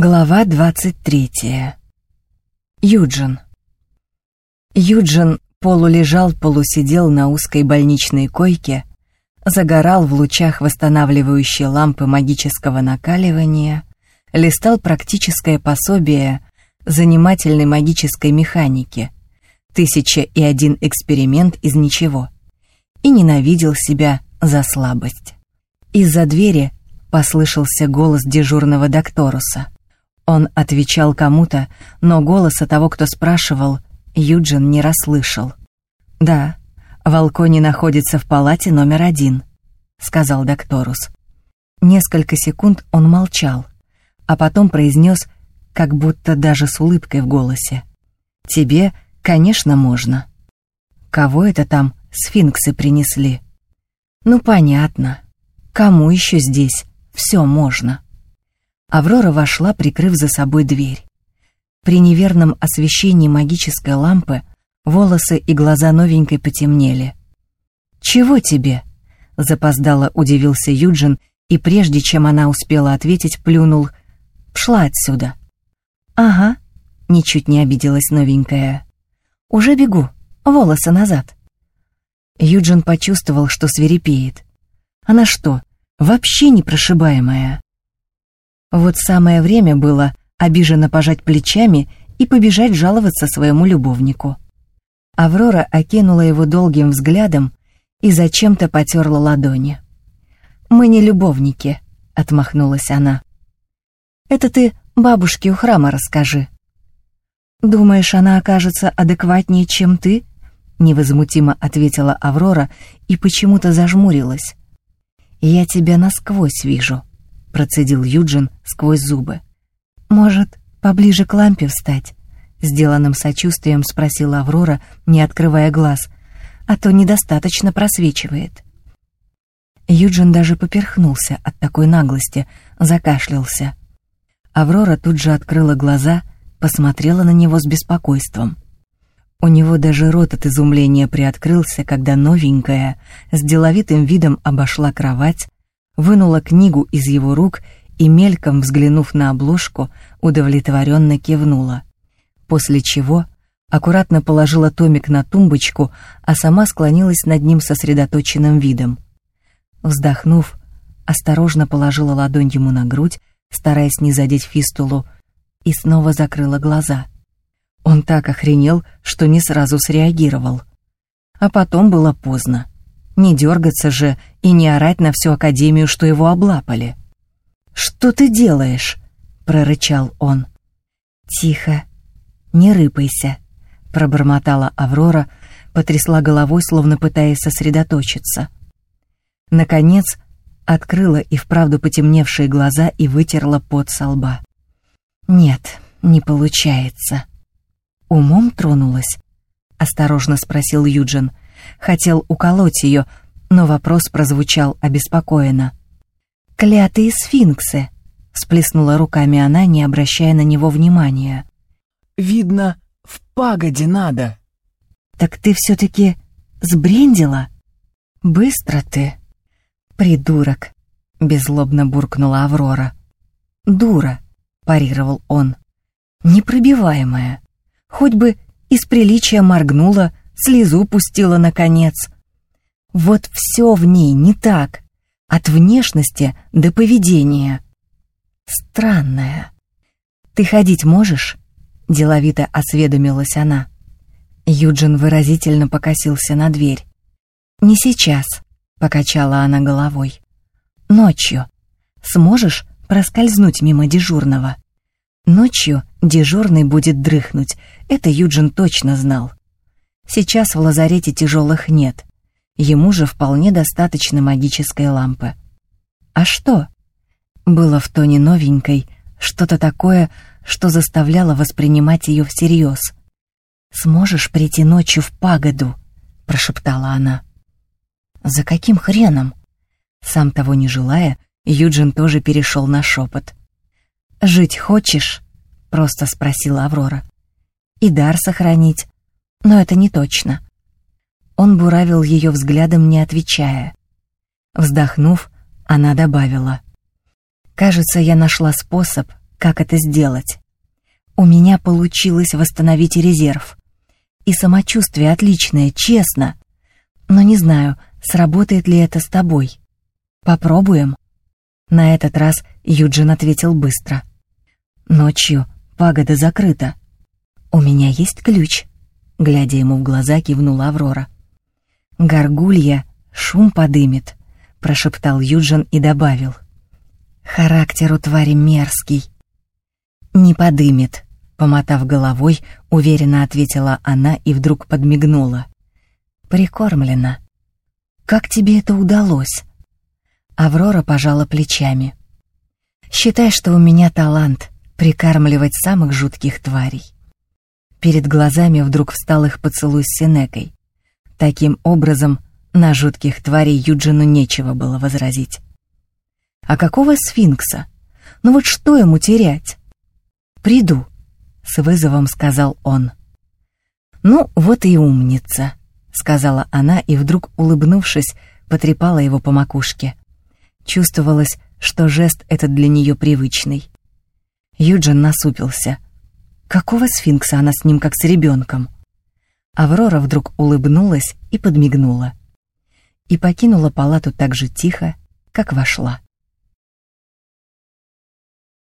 Глава 23. Юджин. Юджин полулежал, полусидел на узкой больничной койке, загорал в лучах восстанавливающей лампы магического накаливания, листал практическое пособие занимательной магической механики «Тысяча и один эксперимент из ничего» и ненавидел себя за слабость. Из-за двери послышался голос дежурного докторуса — он отвечал кому-то, но голоса того, кто спрашивал, Юджин не расслышал. «Да, Волкони находится в палате номер один», — сказал докторус. Несколько секунд он молчал, а потом произнес, как будто даже с улыбкой в голосе. «Тебе, конечно, можно». «Кого это там сфинксы принесли?» «Ну, понятно. Кому еще здесь все можно?» Аврора вошла, прикрыв за собой дверь. При неверном освещении магической лампы волосы и глаза новенькой потемнели. «Чего тебе?» — запоздало удивился Юджин, и прежде чем она успела ответить, плюнул. «Пшла отсюда». «Ага», — ничуть не обиделась новенькая. «Уже бегу, волосы назад». Юджин почувствовал, что свирепеет. Она что, вообще непрошибаемая? Вот самое время было обиженно пожать плечами и побежать жаловаться своему любовнику. Аврора окинула его долгим взглядом и зачем-то потерла ладони. «Мы не любовники», — отмахнулась она. «Это ты бабушке у храма расскажи». «Думаешь, она окажется адекватнее, чем ты?» — невозмутимо ответила Аврора и почему-то зажмурилась. «Я тебя насквозь вижу», — процедил Юджин сквозь зубы. «Может, поближе к лампе встать?» — сделанным сочувствием спросила Аврора, не открывая глаз. «А то недостаточно просвечивает». Юджин даже поперхнулся от такой наглости, закашлялся. Аврора тут же открыла глаза, посмотрела на него с беспокойством. У него даже рот от изумления приоткрылся, когда новенькая с деловитым видом обошла кровать, вынула книгу из его рук и, мельком взглянув на обложку, удовлетворенно кивнула. После чего аккуратно положила томик на тумбочку, а сама склонилась над ним сосредоточенным видом. Вздохнув, осторожно положила ладонь ему на грудь, стараясь не задеть фистулу, и снова закрыла глаза. Он так охренел, что не сразу среагировал. А потом было поздно. Не дергаться же и не орать на всю Академию, что его облапали. «Что ты делаешь?» — прорычал он. «Тихо, не рыпайся», — пробормотала Аврора, потрясла головой, словно пытаясь сосредоточиться. Наконец, открыла и вправду потемневшие глаза и вытерла пот со лба. «Нет, не получается». «Умом тронулась?» — осторожно спросил Юджин — хотел уколоть ее, но вопрос прозвучал обеспокоенно. «Клятые сфинксы!» — сплеснула руками она, не обращая на него внимания. «Видно, в пагоде надо». «Так ты все-таки сбрендила?» «Быстро ты!» «Придурок!» — беззлобно буркнула Аврора. «Дура!» — парировал он. «Непробиваемая. Хоть бы из приличия моргнула, слезу пустила наконец. Вот все в ней не так, от внешности до поведения. Странная. «Ты ходить можешь?» — деловито осведомилась она. Юджин выразительно покосился на дверь. «Не сейчас», — покачала она головой. «Ночью. Сможешь проскользнуть мимо дежурного?» Ночью дежурный будет дрыхнуть, это Юджин точно знал. Сейчас в лазарете тяжелых нет. Ему же вполне достаточно магической лампы. А что? Было в тоне новенькой что-то такое, что заставляло воспринимать ее всерьез. «Сможешь прийти ночью в пагоду?» — прошептала она. «За каким хреном?» Сам того не желая, Юджин тоже перешел на шепот. «Жить хочешь?» — просто спросила Аврора. «И дар сохранить, но это не точно. Он буравил ее взглядом, не отвечая. Вздохнув, она добавила. «Кажется, я нашла способ как это сделать. У меня получилось восстановить резерв. И самочувствие отличное, честно. Но не знаю, сработает ли это с тобой. Попробуем. На этот раз Юджин ответил быстро. Ночью пагода закрыта. У меня есть ключ. Глядя ему в глаза, кивнула Аврора. Горгулья шум подымет, прошептал Юджин и добавил. Характер у твари мерзкий. Не подымет, помотав головой, уверенно ответила она и вдруг подмигнула. Прикормлена. Как тебе это удалось? Аврора пожала плечами. Считай, что у меня талант прикармливать самых жутких тварей. Перед глазами вдруг встал их поцелуй с Сенекой. Таким образом, на жутких тварей Юджину нечего было возразить. А какого сфинкса? Ну вот что ему терять? Приду, с вызовом сказал он. Ну, вот и умница, сказала она и вдруг, улыбнувшись, потрепала его по макушке. Чувствовалось, что жест этот для нее привычный. Юджин насупился. Какого сфинкса она с ним как с ребенком? Аврора вдруг улыбнулась и подмигнула. И покинула палату так же тихо, как вошла.